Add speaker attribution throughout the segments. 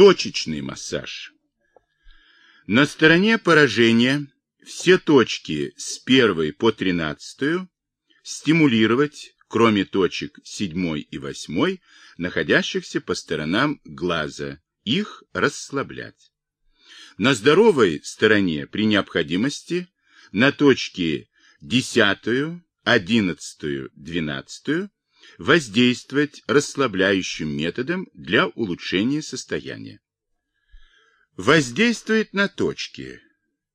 Speaker 1: Точечный массаж. На стороне поражения все точки с 1 по 13 стимулировать, кроме точек 7 и 8, находящихся по сторонам глаза, их расслаблять. На здоровой стороне при необходимости на точки 10, 11, 12 воздействовать расслабляющим методом для улучшения состояния. Воздействует на точки.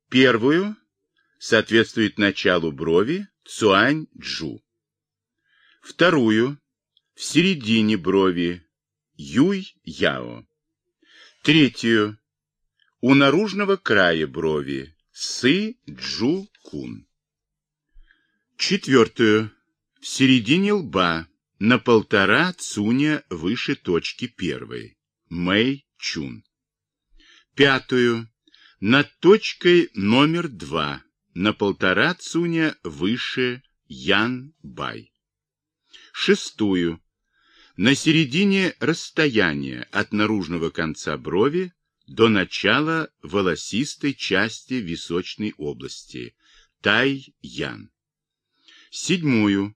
Speaker 1: Первую соответствует началу брови Цуань-Джу. Вторую в середине брови Юй-Яо. Третью у наружного края брови Сы-Джу-Кун. Четвертую в середине лба на полтора цуня выше точки первой, Мэй-Чун. Пятую, над точкой номер два, на полтора цуня выше Ян-Бай. Шестую, на середине расстояния от наружного конца брови до начала волосистой части височной области, Тай-Ян. Седьмую,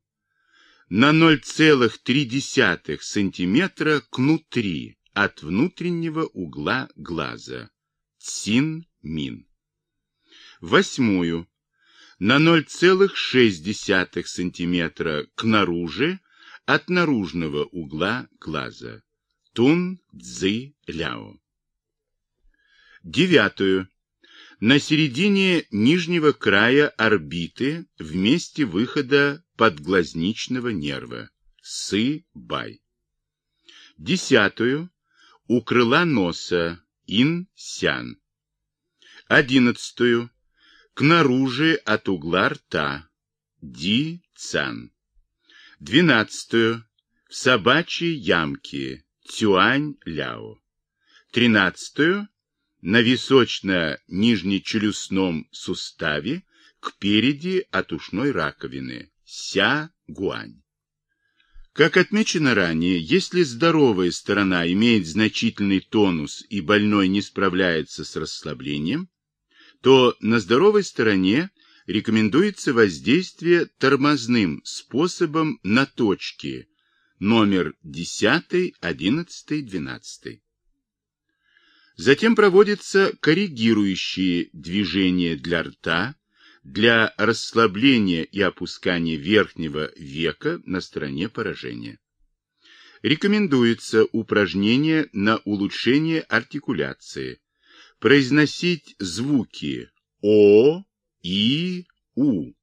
Speaker 1: на 0,3 см кнутри от внутреннего угла глаза. Цин-мин. Восьмую. На 0,6 см к наружи от наружного угла глаза. Тун-цзы-ляо. Девятую. На середине нижнего края орбиты в месте выхода подглазничного нерва. Сы-бай. Десятую. У крыла носа. Ин-сян. Одиннадцатую. К наружи от угла рта. Ди-цан. Двенадцатую. В собачьей ямке. Цюань-ляо. Тринадцатую. На височно-нижнечелюстном суставе к переди от ушной раковины. Ся-Гуань. Как отмечено ранее, если здоровая сторона имеет значительный тонус и больной не справляется с расслаблением, то на здоровой стороне рекомендуется воздействие тормозным способом на точки номер 10, 11, 12. Затем проводятся коррегирующие движения для рта, для расслабления и опускания верхнего века на стороне поражения. Рекомендуется упражнение на улучшение артикуляции. Произносить звуки О, И, У.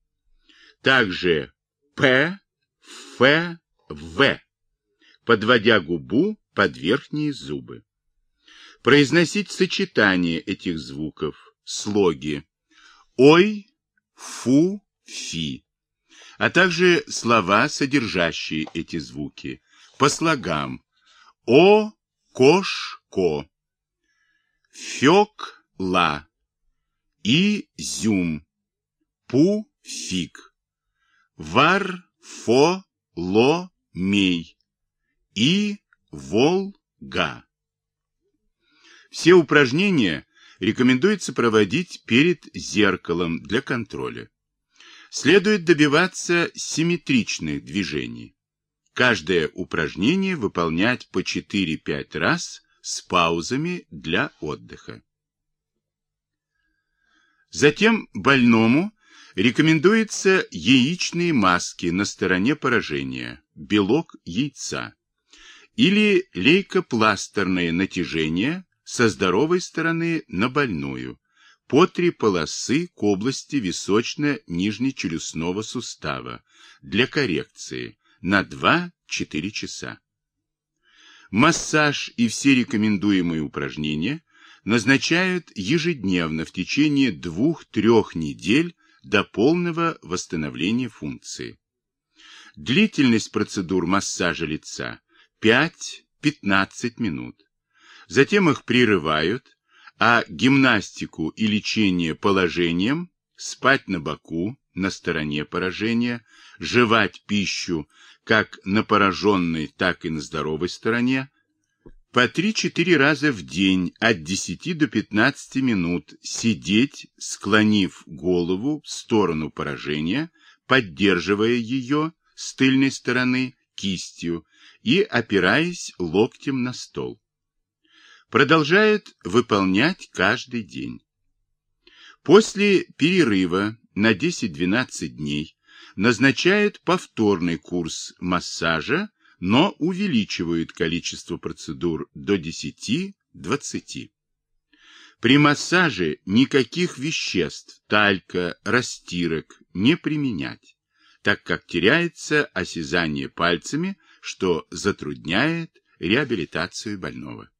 Speaker 1: Также П, Ф, В, подводя губу под верхние зубы. Произносить сочетание этих звуков, слоги. Ой, фу, фи, а также слова, содержащие эти звуки, по слогам о, кош, ко, фёк, ла, и, зюм, пу, фиг, вар, фо, ло, мей, и, вол, га. Все упражнения рекомендуется проводить перед зеркалом для контроля. Следует добиваться симметричных движений. Каждое упражнение выполнять по 4-5 раз с паузами для отдыха. Затем больному рекомендуются яичные маски на стороне поражения, белок яйца, или лейкопластерное натяжение со здоровой стороны на больную, по три полосы к области височно-нижнечелюстного сустава для коррекции на 2-4 часа. Массаж и все рекомендуемые упражнения назначают ежедневно в течение 2-3 недель до полного восстановления функции. Длительность процедур массажа лица 5-15 минут. Затем их прерывают, а гимнастику и лечение положением, спать на боку, на стороне поражения, жевать пищу как на пораженной, так и на здоровой стороне, по 3-4 раза в день от 10 до 15 минут сидеть, склонив голову в сторону поражения, поддерживая ее с тыльной стороны кистью и опираясь локтем на стол. Продолжает выполнять каждый день. После перерыва на 10-12 дней назначают повторный курс массажа, но увеличивают количество процедур до 10-20. При массаже никаких веществ, талька, растирок не применять, так как теряется осязание пальцами, что затрудняет реабилитацию больного.